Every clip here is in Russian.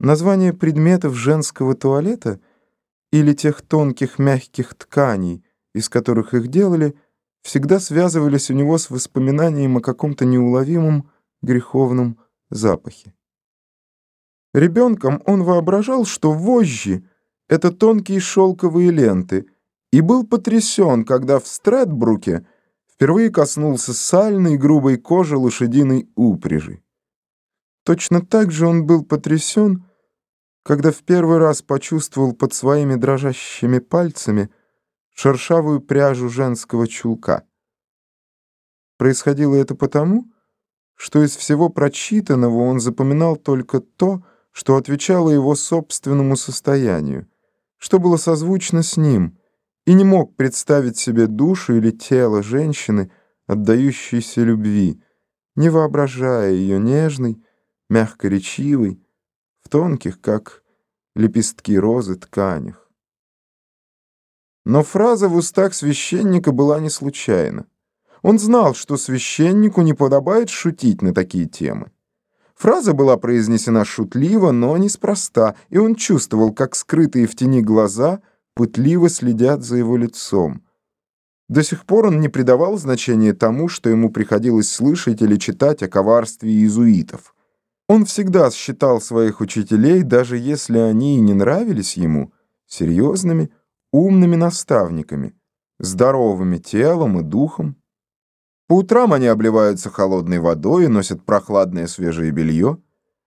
Название предметов женского туалета или тех тонких мягких тканей, из которых их делали, всегда связывались у него с воспоминанием о каком-то неуловимом греховном запахе. Ребенком он воображал, что вожжи — это тонкие шелковые ленты, и был потрясен, когда в Стрэдбруке впервые коснулся сальной грубой кожи лошадиной упряжи. Точно так же он был потрясен, когда в первый раз почувствовал под своими дрожащими пальцами шершавую пряжу женского чулка. Происходило это потому, что из всего прочитанного он запоминал только то, что отвечало его собственному состоянию, что было созвучно с ним, и не мог представить себе душу или тело женщины, отдающейся любви, не воображая ее нежной, мягко речивой, в тонких, как лепестки розы, тканях. Но фраза в устах священника была не случайна. Он знал, что священнику не подобает шутить на такие темы. Фраза была произнесена шутливо, но неспроста, и он чувствовал, как скрытые в тени глаза пытливо следят за его лицом. До сих пор он не придавал значения тому, что ему приходилось слышать или читать о коварстве иезуитов. Он всегда считал своих учителей, даже если они и не нравились ему, серьезными, умными наставниками, здоровыми телом и духом. По утрам они обливаются холодной водой и носят прохладное свежее белье.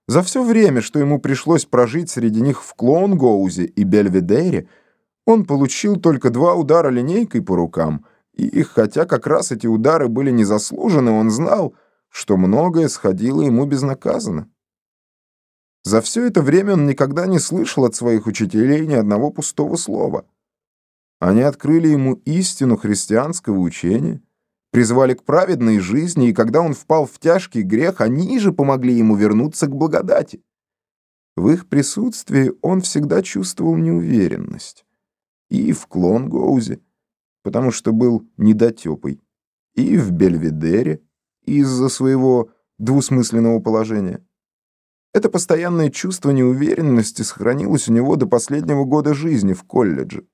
За все время, что ему пришлось прожить среди них в Клоунгоузе и Бельведере, он получил только два удара линейкой по рукам, и хотя как раз эти удары были незаслужены, он знал — что многое сходило ему безнаказанно. За все это время он никогда не слышал от своих учителей ни одного пустого слова. Они открыли ему истину христианского учения, призвали к праведной жизни, и когда он впал в тяжкий грех, они же помогли ему вернуться к благодати. В их присутствии он всегда чувствовал неуверенность. И в Клонгоузе, потому что был недотепой, и в Бельведере, из-за своего двусмысленного положения. Это постоянное чувство неуверенности сохранилось у него до последнего года жизни в колледже.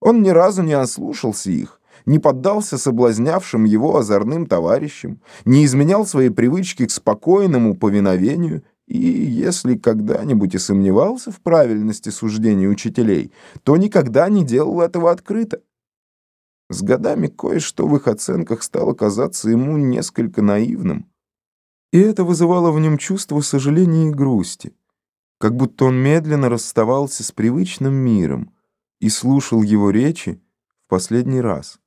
Он ни разу не ослушался их, не поддался соблазнявшим его озорным товарищам, не изменял свои привычки к спокойному повиновению и, если когда-нибудь и сомневался в правильности суждений учителей, то никогда не делал этого открыто. С годами кое-что в их оценках стало казаться ему несколько наивным. И это вызывало в нем чувство сожаления и грусти, как будто он медленно расставался с привычным миром и слушал его речи в последний раз.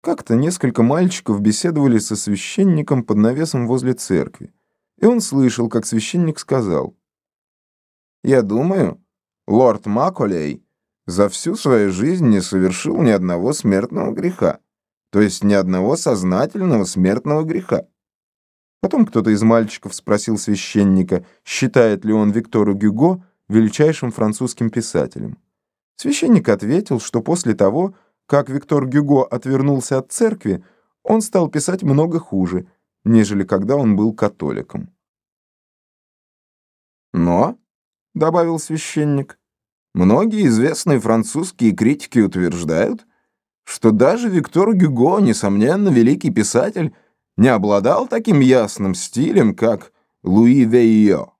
Как-то несколько мальчиков беседовали со священником под навесом возле церкви, и он слышал, как священник сказал, «Я думаю, лорд Маколей за всю свою жизнь не совершил ни одного смертного греха, то есть ни одного сознательного смертного греха. Потом кто-то из мальчиков спросил священника, считает ли он Виктора Гюго величайшим французским писателем. Священник ответил, что после того, как Виктор Гюго отвернулся от церкви, он стал писать много хуже, нежели когда он был католиком. «Но», — добавил священник, Многие известные французские критики утверждают, что даже Виктор Гюго, несомненно, великий писатель, не обладал таким ясным стилем, как Луи Вейо.